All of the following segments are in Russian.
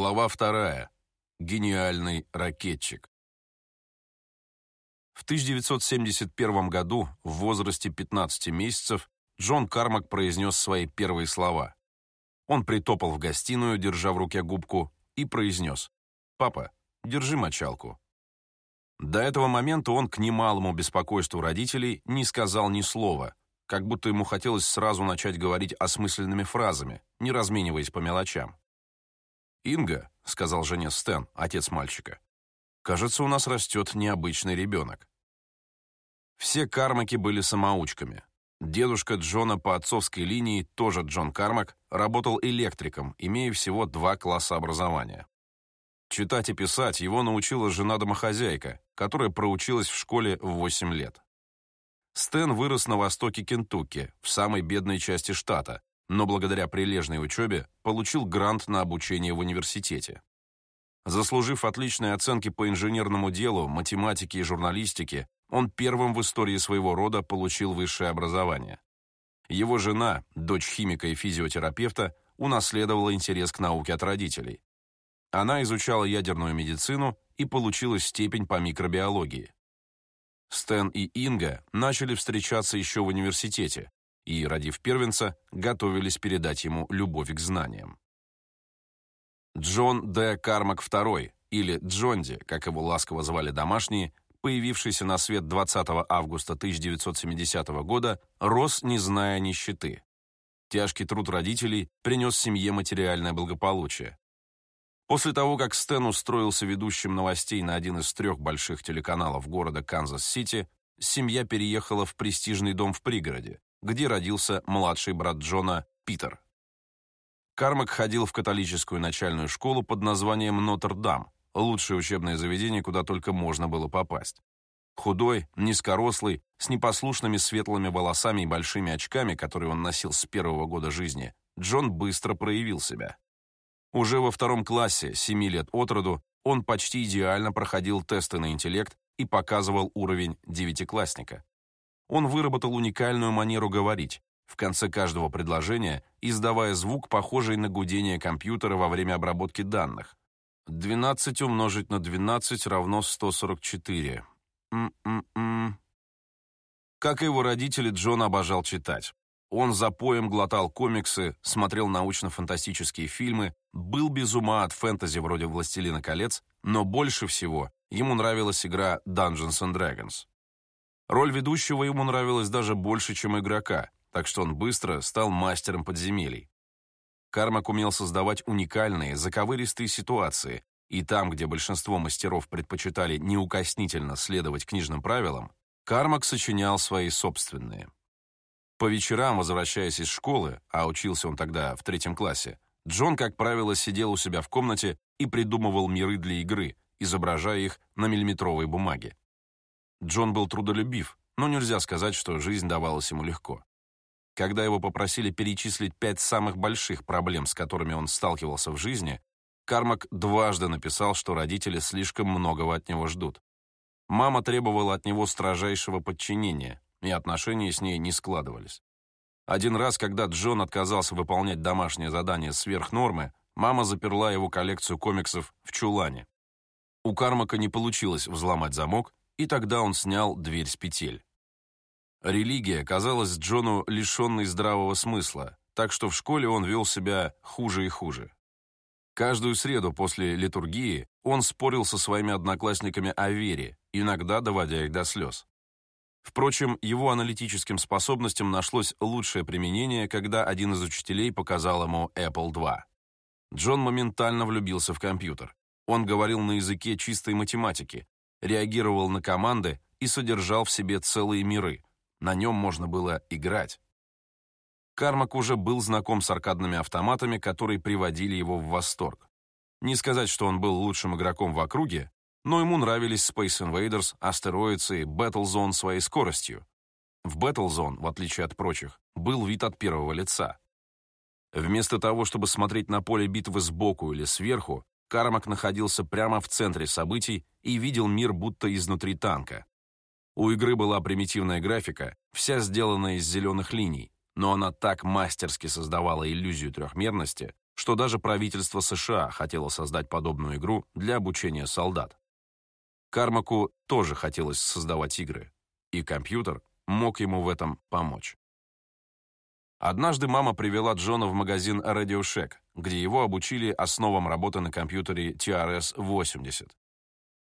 Глава вторая. Гениальный ракетчик. В 1971 году, в возрасте 15 месяцев, Джон Кармак произнес свои первые слова. Он притопал в гостиную, держа в руке губку, и произнес «Папа, держи мочалку». До этого момента он к немалому беспокойству родителей не сказал ни слова, как будто ему хотелось сразу начать говорить осмысленными фразами, не размениваясь по мелочам. «Инга», — сказал жене Стэн, отец мальчика, — «кажется, у нас растет необычный ребенок». Все кармаки были самоучками. Дедушка Джона по отцовской линии, тоже Джон Кармак, работал электриком, имея всего два класса образования. Читать и писать его научила жена-домохозяйка, которая проучилась в школе в 8 лет. Стэн вырос на востоке Кентукки, в самой бедной части штата, но благодаря прилежной учебе получил грант на обучение в университете. Заслужив отличные оценки по инженерному делу, математике и журналистике, он первым в истории своего рода получил высшее образование. Его жена, дочь химика и физиотерапевта, унаследовала интерес к науке от родителей. Она изучала ядерную медицину и получила степень по микробиологии. Стэн и Инга начали встречаться еще в университете, и, родив первенца, готовились передать ему любовь к знаниям. Джон Д. Кармак II, или Джонди, как его ласково звали домашние, появившийся на свет 20 августа 1970 года, рос, не зная нищеты. Тяжкий труд родителей принес семье материальное благополучие. После того, как Стэн устроился ведущим новостей на один из трех больших телеканалов города Канзас-Сити, семья переехала в престижный дом в пригороде, где родился младший брат Джона Питер. Кармак ходил в католическую начальную школу под названием Нотр-Дам, лучшее учебное заведение, куда только можно было попасть. Худой, низкорослый, с непослушными светлыми волосами и большими очками, которые он носил с первого года жизни, Джон быстро проявил себя. Уже во втором классе, семи лет от роду, он почти идеально проходил тесты на интеллект и показывал уровень девятиклассника он выработал уникальную манеру говорить, в конце каждого предложения издавая звук, похожий на гудение компьютера во время обработки данных. 12 умножить на 12 равно 144. М-м-м. Как и его родители, Джон обожал читать. Он за поем глотал комиксы, смотрел научно-фантастические фильмы, был без ума от фэнтези вроде «Властелина колец», но больше всего ему нравилась игра Dungeons and Dragons. Роль ведущего ему нравилась даже больше, чем игрока, так что он быстро стал мастером подземелий. Кармак умел создавать уникальные, заковыристые ситуации, и там, где большинство мастеров предпочитали неукоснительно следовать книжным правилам, Кармак сочинял свои собственные. По вечерам, возвращаясь из школы, а учился он тогда в третьем классе, Джон, как правило, сидел у себя в комнате и придумывал миры для игры, изображая их на миллиметровой бумаге. Джон был трудолюбив, но нельзя сказать, что жизнь давалась ему легко. Когда его попросили перечислить пять самых больших проблем, с которыми он сталкивался в жизни, Кармак дважды написал, что родители слишком многого от него ждут. Мама требовала от него строжайшего подчинения, и отношения с ней не складывались. Один раз, когда Джон отказался выполнять домашнее задание сверх нормы, мама заперла его коллекцию комиксов в чулане. У Кармака не получилось взломать замок, и тогда он снял дверь с петель. Религия казалась Джону лишенной здравого смысла, так что в школе он вел себя хуже и хуже. Каждую среду после литургии он спорил со своими одноклассниками о вере, иногда доводя их до слез. Впрочем, его аналитическим способностям нашлось лучшее применение, когда один из учителей показал ему Apple II. Джон моментально влюбился в компьютер. Он говорил на языке чистой математики, реагировал на команды и содержал в себе целые миры. На нем можно было играть. Кармак уже был знаком с аркадными автоматами, которые приводили его в восторг. Не сказать, что он был лучшим игроком в округе, но ему нравились Space Invaders, Asteroids и Battlezone своей скоростью. В Battlezone, в отличие от прочих, был вид от первого лица. Вместо того, чтобы смотреть на поле битвы сбоку или сверху, Кармак находился прямо в центре событий и видел мир будто изнутри танка. У игры была примитивная графика, вся сделанная из зеленых линий, но она так мастерски создавала иллюзию трехмерности, что даже правительство США хотело создать подобную игру для обучения солдат. Кармаку тоже хотелось создавать игры, и компьютер мог ему в этом помочь. Однажды мама привела Джона в магазин Radio Shack, где его обучили основам работы на компьютере TRS-80.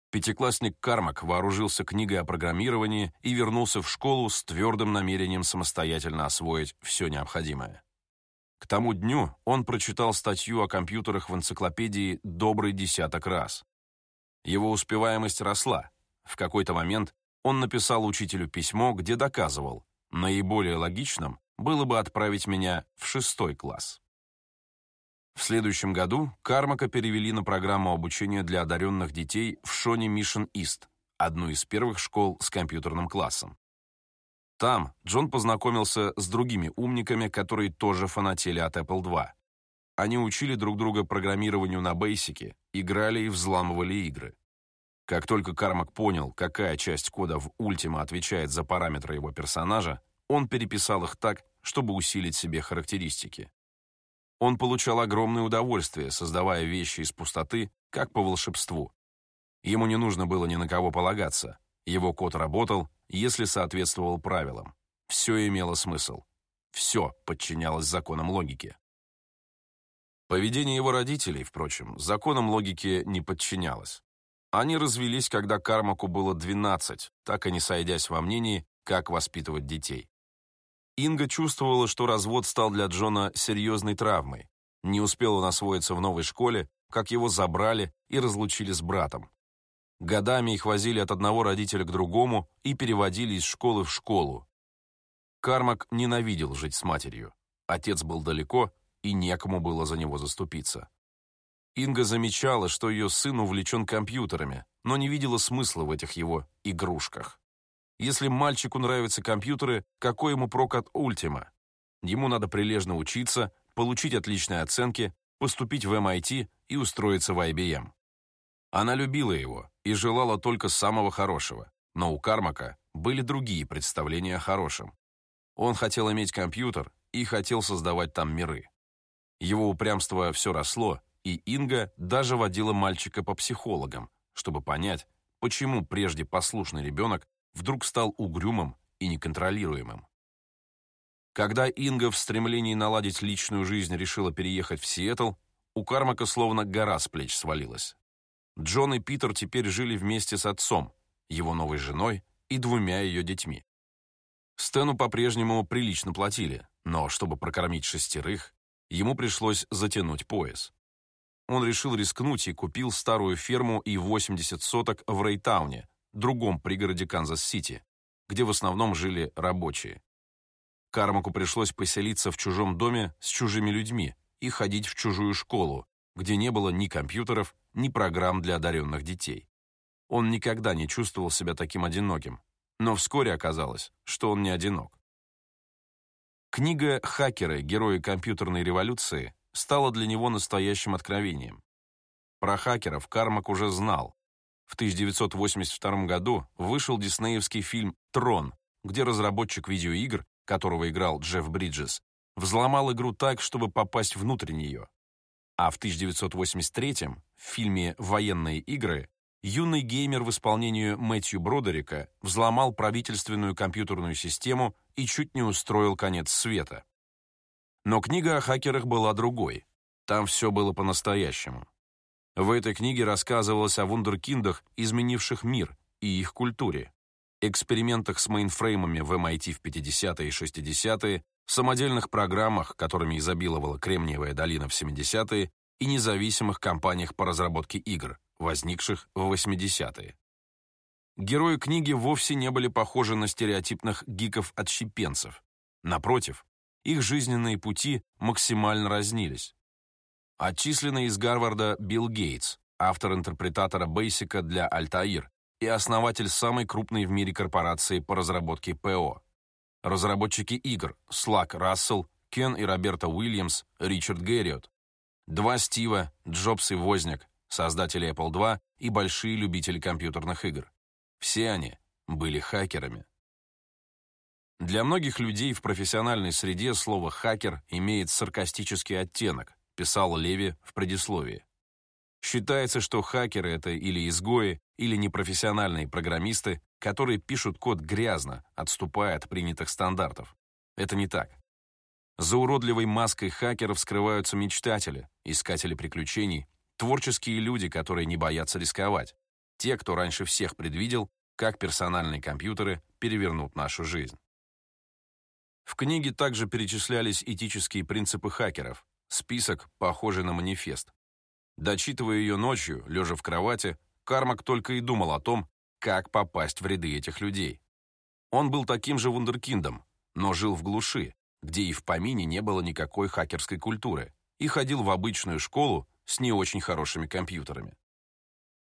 Пятиклассник Кармак вооружился книгой о программировании и вернулся в школу с твердым намерением самостоятельно освоить все необходимое. К тому дню он прочитал статью о компьютерах в энциклопедии добрый десяток раз. Его успеваемость росла. В какой-то момент он написал учителю письмо, где доказывал, наиболее логичным было бы отправить меня в шестой класс. В следующем году Кармака перевели на программу обучения для одаренных детей в Шони Мишен Ист, одну из первых школ с компьютерным классом. Там Джон познакомился с другими умниками, которые тоже фанатели от Apple II. Они учили друг друга программированию на бейсике, играли и взламывали игры. Как только Кармак понял, какая часть кода в Ultima отвечает за параметры его персонажа, он переписал их так, чтобы усилить себе характеристики. Он получал огромное удовольствие, создавая вещи из пустоты, как по волшебству. Ему не нужно было ни на кого полагаться. Его код работал, если соответствовал правилам. Все имело смысл. Все подчинялось законам логики. Поведение его родителей, впрочем, законам логики не подчинялось. Они развелись, когда Кармаку было 12, так и не сойдясь во мнении, как воспитывать детей. Инга чувствовала, что развод стал для Джона серьезной травмой. Не успел он освоиться в новой школе, как его забрали и разлучили с братом. Годами их возили от одного родителя к другому и переводили из школы в школу. Кармак ненавидел жить с матерью. Отец был далеко, и некому было за него заступиться. Инга замечала, что ее сын увлечен компьютерами, но не видела смысла в этих его игрушках. Если мальчику нравятся компьютеры, какой ему прок от Ультима? Ему надо прилежно учиться, получить отличные оценки, поступить в MIT и устроиться в IBM. Она любила его и желала только самого хорошего, но у Кармака были другие представления о хорошем. Он хотел иметь компьютер и хотел создавать там миры. Его упрямство все росло, и Инга даже водила мальчика по психологам, чтобы понять, почему прежде послушный ребенок вдруг стал угрюмым и неконтролируемым. Когда Инга в стремлении наладить личную жизнь решила переехать в Сиэтл, у Кармака словно гора с плеч свалилась. Джон и Питер теперь жили вместе с отцом, его новой женой и двумя ее детьми. Стэну по-прежнему прилично платили, но чтобы прокормить шестерых, ему пришлось затянуть пояс. Он решил рискнуть и купил старую ферму и 80 соток в Рейтауне, другом пригороде Канзас-Сити, где в основном жили рабочие. Кармаку пришлось поселиться в чужом доме с чужими людьми и ходить в чужую школу, где не было ни компьютеров, ни программ для одаренных детей. Он никогда не чувствовал себя таким одиноким, но вскоре оказалось, что он не одинок. Книга «Хакеры. Герои компьютерной революции» стала для него настоящим откровением. Про хакеров Кармак уже знал, в 1982 году вышел диснеевский фильм «Трон», где разработчик видеоигр, которого играл Джефф Бриджес, взломал игру так, чтобы попасть внутрь нее. А в 1983 в фильме «Военные игры» юный геймер в исполнении Мэтью Бродерика взломал правительственную компьютерную систему и чуть не устроил конец света. Но книга о хакерах была другой. Там все было по-настоящему. В этой книге рассказывалось о вундеркиндах, изменивших мир и их культуре, экспериментах с мейнфреймами в MIT в 50-е и 60-е, самодельных программах, которыми изобиловала Кремниевая долина в 70-е, и независимых компаниях по разработке игр, возникших в 80-е. Герои книги вовсе не были похожи на стереотипных гиков-отщепенцев. Напротив, их жизненные пути максимально разнились. Отчисленный из Гарварда Билл Гейтс, автор интерпретатора Бейсика для Altair и основатель самой крупной в мире корпорации по разработке ПО. Разработчики игр Слак Рассел, Кен и Роберта Уильямс, Ричард Гэриот. Два Стива, Джобс и Возняк, создатели Apple II и большие любители компьютерных игр. Все они были хакерами. Для многих людей в профессиональной среде слово «хакер» имеет саркастический оттенок, писал Леви в предисловии. Считается, что хакеры — это или изгои, или непрофессиональные программисты, которые пишут код грязно, отступая от принятых стандартов. Это не так. За уродливой маской хакеров скрываются мечтатели, искатели приключений, творческие люди, которые не боятся рисковать, те, кто раньше всех предвидел, как персональные компьютеры перевернут нашу жизнь. В книге также перечислялись этические принципы хакеров, список, похожий на манифест. Дочитывая ее ночью, лежа в кровати, Кармак только и думал о том, как попасть в ряды этих людей. Он был таким же вундеркиндом, но жил в глуши, где и в помине не было никакой хакерской культуры, и ходил в обычную школу с не очень хорошими компьютерами.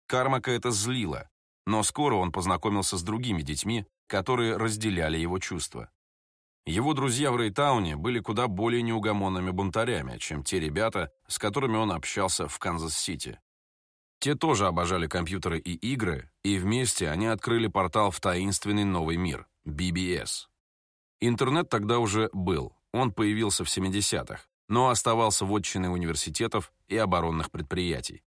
Кармака это злило, но скоро он познакомился с другими детьми, которые разделяли его чувства. Его друзья в Рейтауне были куда более неугомонными бунтарями, чем те ребята, с которыми он общался в Канзас-Сити. Те тоже обожали компьютеры и игры, и вместе они открыли портал в таинственный новый мир — BBS. Интернет тогда уже был, он появился в 70-х, но оставался вотчиной университетов и оборонных предприятий.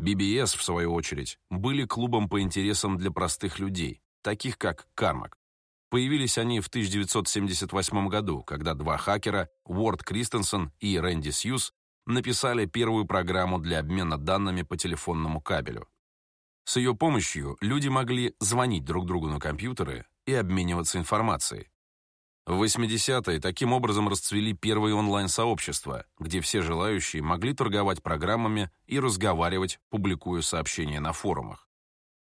BBS, в свою очередь, были клубом по интересам для простых людей, таких как Кармак. Появились они в 1978 году, когда два хакера, Уорд Кристенсен и Рэнди Сьюз, написали первую программу для обмена данными по телефонному кабелю. С ее помощью люди могли звонить друг другу на компьютеры и обмениваться информацией. В 80-е таким образом расцвели первые онлайн-сообщества, где все желающие могли торговать программами и разговаривать, публикуя сообщения на форумах.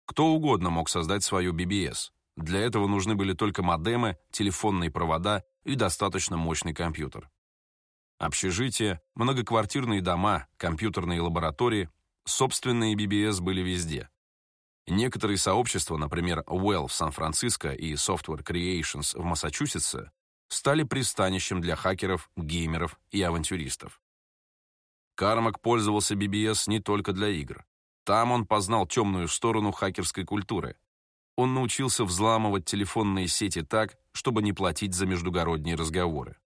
Кто угодно мог создать свою BBS, для этого нужны были только модемы, телефонные провода и достаточно мощный компьютер. Общежития, многоквартирные дома, компьютерные лаборатории, собственные BBS были везде. Некоторые сообщества, например, Well в Сан-Франциско и Software Creations в Массачусетсе, стали пристанищем для хакеров, геймеров и авантюристов. Кармак пользовался BBS не только для игр. Там он познал темную сторону хакерской культуры, он научился взламывать телефонные сети так, чтобы не платить за междугородние разговоры.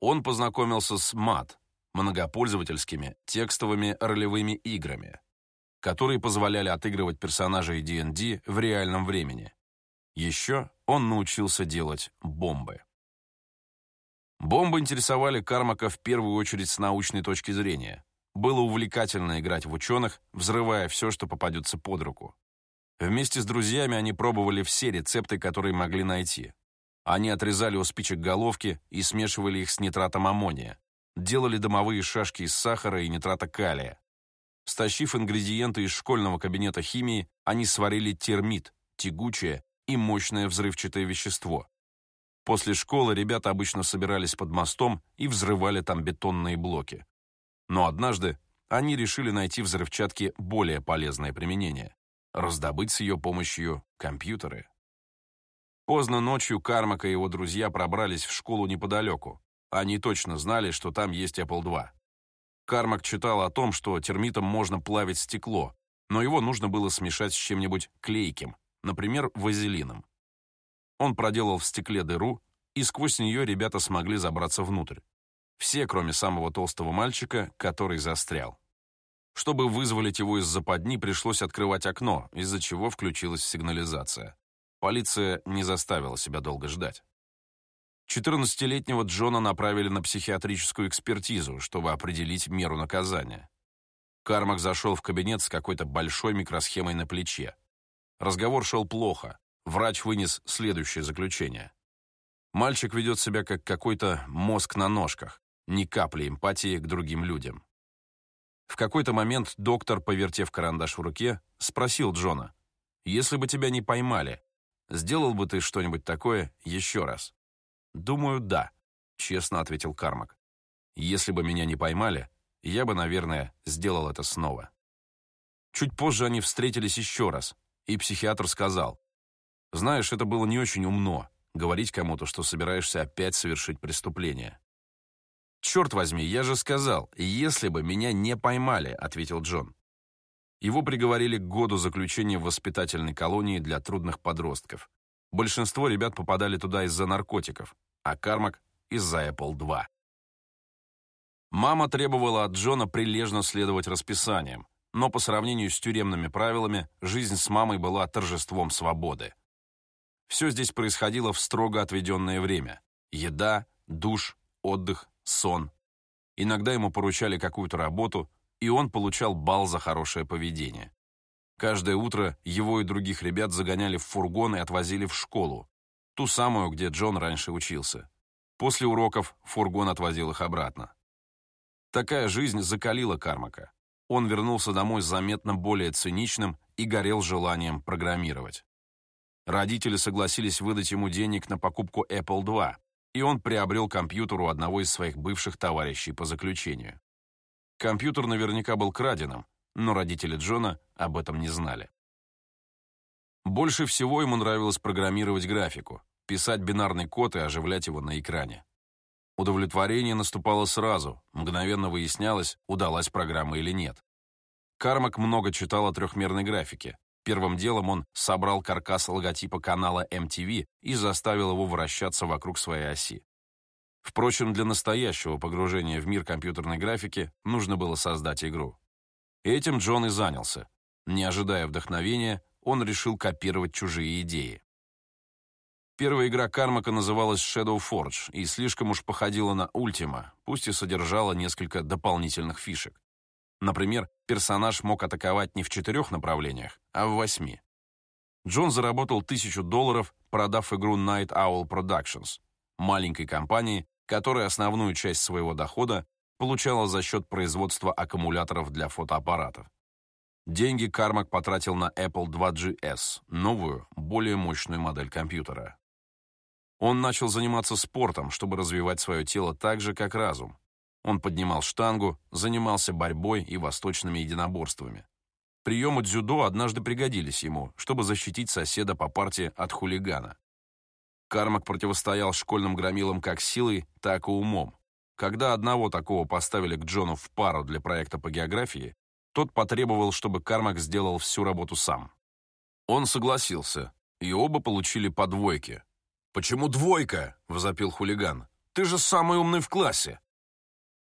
Он познакомился с МАТ, многопользовательскими текстовыми ролевыми играми, которые позволяли отыгрывать персонажей D&D в реальном времени. Еще он научился делать бомбы. Бомбы интересовали Кармака в первую очередь с научной точки зрения. Было увлекательно играть в ученых, взрывая все, что попадется под руку. Вместе с друзьями они пробовали все рецепты, которые могли найти. Они отрезали у спичек головки и смешивали их с нитратом аммония. Делали домовые шашки из сахара и нитрата калия. Стащив ингредиенты из школьного кабинета химии, они сварили термит, тягучее и мощное взрывчатое вещество. После школы ребята обычно собирались под мостом и взрывали там бетонные блоки. Но однажды они решили найти взрывчатке более полезное применение раздобыть с ее помощью компьютеры. Поздно ночью Кармак и его друзья пробрались в школу неподалеку. Они точно знали, что там есть Apple II. Кармак читал о том, что термитом можно плавить стекло, но его нужно было смешать с чем-нибудь клейким, например, вазелином. Он проделал в стекле дыру, и сквозь нее ребята смогли забраться внутрь. Все, кроме самого толстого мальчика, который застрял. Чтобы вызволить его из западни, пришлось открывать окно, из-за чего включилась сигнализация. Полиция не заставила себя долго ждать. 14-летнего Джона направили на психиатрическую экспертизу, чтобы определить меру наказания. Кармак зашел в кабинет с какой-то большой микросхемой на плече. Разговор шел плохо. Врач вынес следующее заключение. Мальчик ведет себя как какой-то мозг на ножках, ни капли эмпатии к другим людям. В какой-то момент доктор, повертев карандаш в руке, спросил Джона, «Если бы тебя не поймали, сделал бы ты что-нибудь такое еще раз?» «Думаю, да», — честно ответил Кармак. «Если бы меня не поймали, я бы, наверное, сделал это снова». Чуть позже они встретились еще раз, и психиатр сказал, «Знаешь, это было не очень умно, говорить кому-то, что собираешься опять совершить преступление. «Черт возьми, я же сказал, если бы меня не поймали», — ответил Джон. Его приговорили к году заключения в воспитательной колонии для трудных подростков. Большинство ребят попадали туда из-за наркотиков, а Кармак — из-за Apple II. Мама требовала от Джона прилежно следовать расписаниям, но по сравнению с тюремными правилами, жизнь с мамой была торжеством свободы. Все здесь происходило в строго отведенное время. Еда, душ, отдых, сон. Иногда ему поручали какую-то работу, и он получал бал за хорошее поведение. Каждое утро его и других ребят загоняли в фургон и отвозили в школу, ту самую, где Джон раньше учился. После уроков фургон отвозил их обратно. Такая жизнь закалила Кармака. Он вернулся домой заметно более циничным и горел желанием программировать. Родители согласились выдать ему денег на покупку Apple II, и он приобрел компьютер у одного из своих бывших товарищей по заключению. Компьютер наверняка был краденым, но родители Джона об этом не знали. Больше всего ему нравилось программировать графику, писать бинарный код и оживлять его на экране. Удовлетворение наступало сразу, мгновенно выяснялось, удалась программа или нет. Кармак много читал о трехмерной графике, Первым делом он собрал каркас логотипа канала MTV и заставил его вращаться вокруг своей оси. Впрочем, для настоящего погружения в мир компьютерной графики нужно было создать игру. Этим Джон и занялся. Не ожидая вдохновения, он решил копировать чужие идеи. Первая игра Кармака называлась Shadow Forge и слишком уж походила на Ultima, пусть и содержала несколько дополнительных фишек. Например, персонаж мог атаковать не в четырех направлениях, а в восьми. Джон заработал тысячу долларов, продав игру Night Owl Productions, маленькой компании, которая основную часть своего дохода получала за счет производства аккумуляторов для фотоаппаратов. Деньги Кармак потратил на Apple 2GS, новую, более мощную модель компьютера. Он начал заниматься спортом, чтобы развивать свое тело так же, как разум. Он поднимал штангу, занимался борьбой и восточными единоборствами. Приемы дзюдо однажды пригодились ему, чтобы защитить соседа по парте от хулигана. Кармак противостоял школьным громилам как силой, так и умом. Когда одного такого поставили к Джону в пару для проекта по географии, тот потребовал, чтобы Кармак сделал всю работу сам. Он согласился, и оба получили по двойке. «Почему двойка?» — возопил хулиган. «Ты же самый умный в классе!»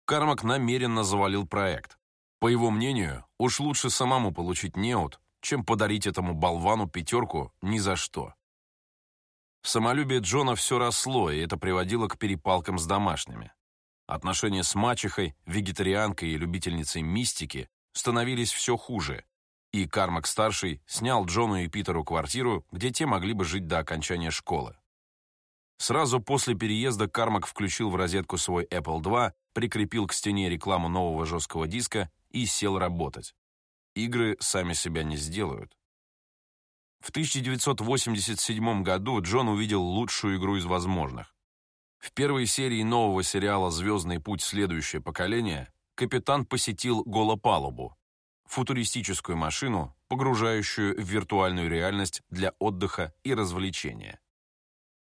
Кармак намеренно завалил проект. По его мнению, уж лучше самому получить неуд, чем подарить этому болвану пятерку ни за что. Самолюбие Джона все росло, и это приводило к перепалкам с домашними. Отношения с мачехой, вегетарианкой и любительницей мистики становились все хуже, и Кармак-старший снял Джону и Питеру квартиру, где те могли бы жить до окончания школы. Сразу после переезда Кармак включил в розетку свой Apple II прикрепил к стене рекламу нового жесткого диска и сел работать. Игры сами себя не сделают. В 1987 году Джон увидел лучшую игру из возможных. В первой серии нового сериала «Звездный путь. Следующее поколение» капитан посетил голопалубу, футуристическую машину, погружающую в виртуальную реальность для отдыха и развлечения.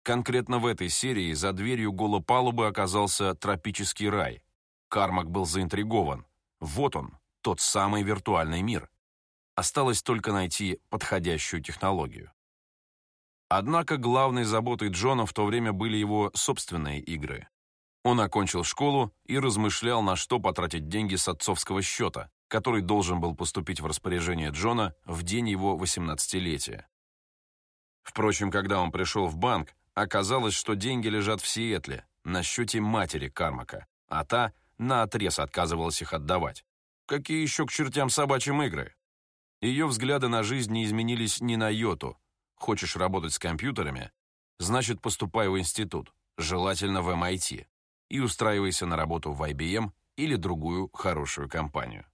Конкретно в этой серии за дверью голопалубы оказался тропический рай. Кармак был заинтригован. Вот он, тот самый виртуальный мир. Осталось только найти подходящую технологию. Однако главной заботой Джона в то время были его собственные игры. Он окончил школу и размышлял, на что потратить деньги с отцовского счета, который должен был поступить в распоряжение Джона в день его 18-летия. Впрочем, когда он пришел в банк, Оказалось, что деньги лежат в Сиэтле, на счете матери Кармака, а та наотрез отказывалась их отдавать. Какие еще к чертям собачьим игры? Ее взгляды на жизнь не изменились ни на йоту. Хочешь работать с компьютерами? Значит, поступай в институт, желательно в MIT, и устраивайся на работу в IBM или другую хорошую компанию.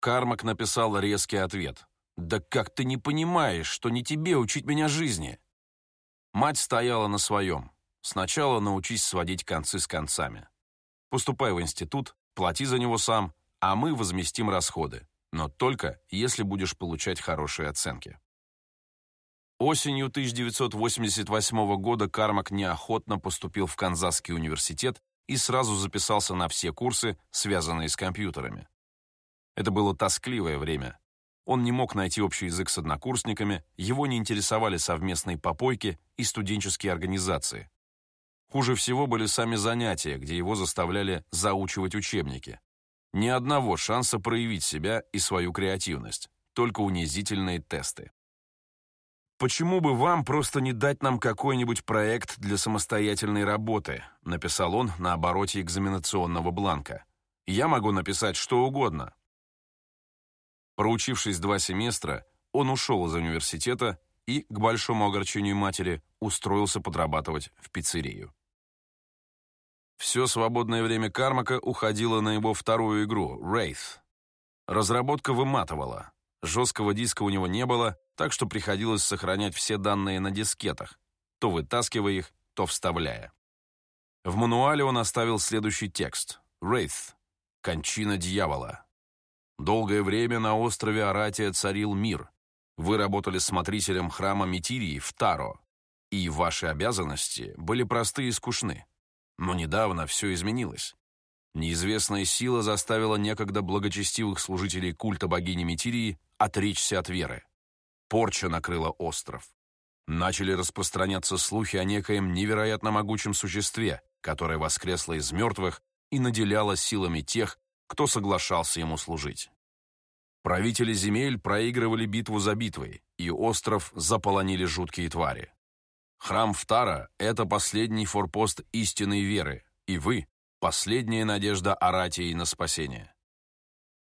Кармак написал резкий ответ. «Да как ты не понимаешь, что не тебе учить меня жизни?» Мать стояла на своем. Сначала научись сводить концы с концами. Поступай в институт, плати за него сам, а мы возместим расходы, но только если будешь получать хорошие оценки. Осенью 1988 года Кармак неохотно поступил в Канзасский университет и сразу записался на все курсы, связанные с компьютерами. Это было тоскливое время, он не мог найти общий язык с однокурсниками, его не интересовали совместные попойки и студенческие организации. Хуже всего были сами занятия, где его заставляли заучивать учебники. Ни одного шанса проявить себя и свою креативность, только унизительные тесты. «Почему бы вам просто не дать нам какой-нибудь проект для самостоятельной работы?» написал он на обороте экзаменационного бланка. «Я могу написать что угодно». Проучившись два семестра, он ушел из университета и, к большому огорчению матери, устроился подрабатывать в пиццерию. Все свободное время Кармака уходило на его вторую игру — Wraith. Разработка выматывала. Жесткого диска у него не было, так что приходилось сохранять все данные на дискетах, то вытаскивая их, то вставляя. В мануале он оставил следующий текст. «Wraith. Кончина дьявола. Долгое время на острове Аратия царил мир. Вы работали смотрителем храма Метирии в Таро, и ваши обязанности были просты и скучны. Но недавно все изменилось. Неизвестная сила заставила некогда благочестивых служителей культа богини Метирии отречься от веры. Порча накрыла остров. Начали распространяться слухи о некоем невероятно могучем существе, которое воскресло из мертвых и наделяло силами тех, кто соглашался ему служить. Правители земель проигрывали битву за битвой, и остров заполонили жуткие твари. Храм Втара — это последний форпост истинной веры, и вы — последняя надежда Аратии на спасение.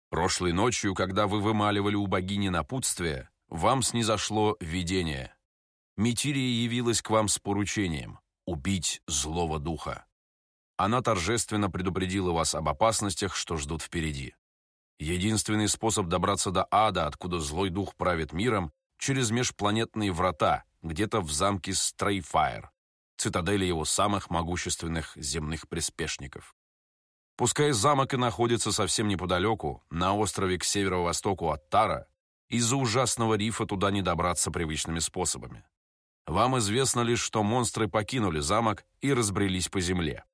Прошлой ночью, когда вы вымаливали у богини напутствие, вам снизошло видение. Метирия явилась к вам с поручением — убить злого духа. Она торжественно предупредила вас об опасностях, что ждут впереди. Единственный способ добраться до ада, откуда злой дух правит миром, через межпланетные врата, где-то в замке Стрейфайр, цитадели его самых могущественных земных приспешников. Пускай замок и находится совсем неподалеку, на острове к северо-востоку от Тара, из-за ужасного рифа туда не добраться привычными способами. Вам известно лишь, что монстры покинули замок и разбрелись по земле.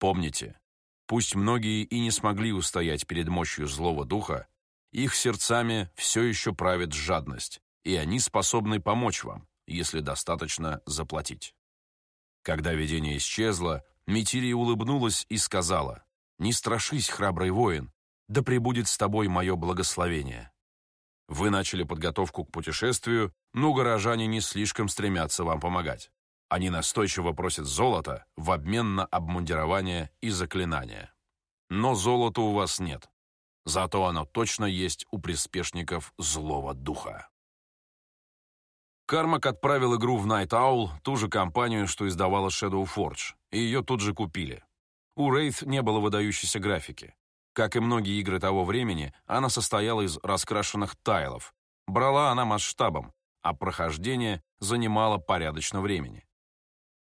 Помните, пусть многие и не смогли устоять перед мощью злого духа, их сердцами все еще правит жадность, и они способны помочь вам, если достаточно заплатить. Когда видение исчезло, Метирия улыбнулась и сказала, «Не страшись, храбрый воин, да пребудет с тобой мое благословение». Вы начали подготовку к путешествию, но горожане не слишком стремятся вам помогать. Они настойчиво просят золото в обмен на обмундирование и заклинания. Но золота у вас нет. Зато оно точно есть у приспешников злого духа. Кармак отправил игру в Night Owl, ту же компанию, что издавала Shadow Forge, и ее тут же купили. У Wraith не было выдающейся графики. Как и многие игры того времени, она состояла из раскрашенных тайлов. Брала она масштабом, а прохождение занимало порядочно времени.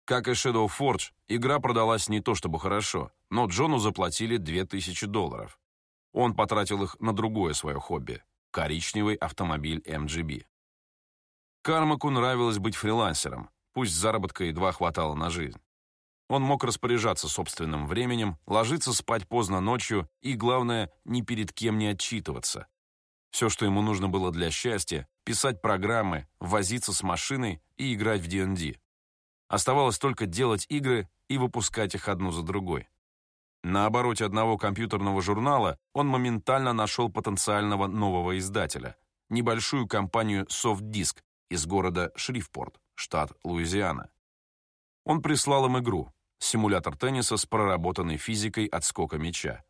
Как и Shadow Forge, игра продалась не то чтобы хорошо, но Джону заплатили 2000 долларов. Он потратил их на другое свое хобби – коричневый автомобиль MGB. Кармаку нравилось быть фрилансером, пусть заработка едва хватало на жизнь. Он мог распоряжаться собственным временем, ложиться спать поздно ночью и, главное, ни перед кем не отчитываться. Все, что ему нужно было для счастья – писать программы, возиться с машиной и играть в D&D. Оставалось только делать игры и выпускать их одну за другой. На обороте одного компьютерного журнала он моментально нашел потенциального нового издателя, небольшую компанию SoftDisk из города Шрифпорт, штат Луизиана. Он прислал им игру, симулятор тенниса с проработанной физикой отскока мяча.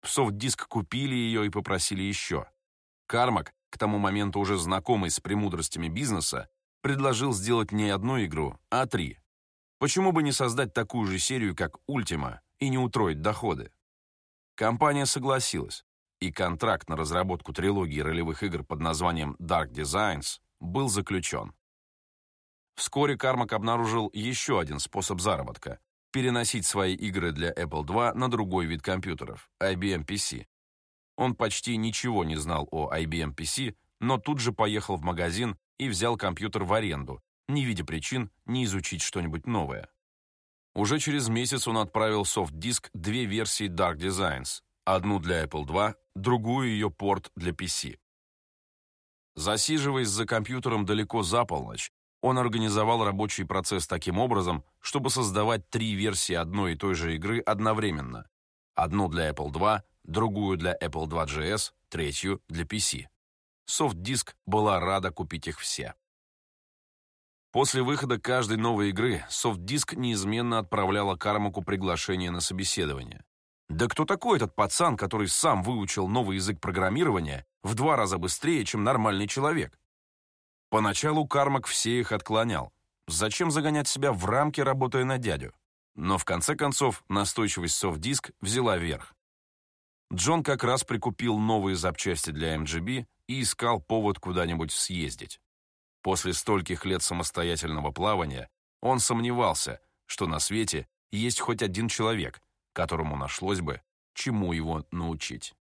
В SoftDisk купили ее и попросили еще. Кармак, к тому моменту уже знакомый с премудростями бизнеса, предложил сделать не одну игру, а три. Почему бы не создать такую же серию, как Ultima, и не утроить доходы? Компания согласилась, и контракт на разработку трилогии ролевых игр под названием Dark Designs был заключен. Вскоре Кармак обнаружил еще один способ заработка – переносить свои игры для Apple II на другой вид компьютеров – IBM PC. Он почти ничего не знал о IBM PC, но тут же поехал в магазин и взял компьютер в аренду, не видя причин не изучить что-нибудь новое. Уже через месяц он отправил софт-диск две версии Dark Designs, одну для Apple II, другую ее порт для PC. Засиживаясь за компьютером далеко за полночь, Он организовал рабочий процесс таким образом, чтобы создавать три версии одной и той же игры одновременно. Одну для Apple II, другую для Apple II GS, третью для PC. Софт-диск была рада купить их все. После выхода каждой новой игры софт-диск неизменно отправляла Кармаку приглашение на собеседование. Да кто такой этот пацан, который сам выучил новый язык программирования в два раза быстрее, чем нормальный человек? Поначалу Кармак все их отклонял. Зачем загонять себя в рамки, работая на дядю? Но в конце концов настойчивость софт-диск взяла верх. Джон как раз прикупил новые запчасти для MGB и искал повод куда-нибудь съездить. После стольких лет самостоятельного плавания он сомневался, что на свете есть хоть один человек, которому нашлось бы, чему его научить.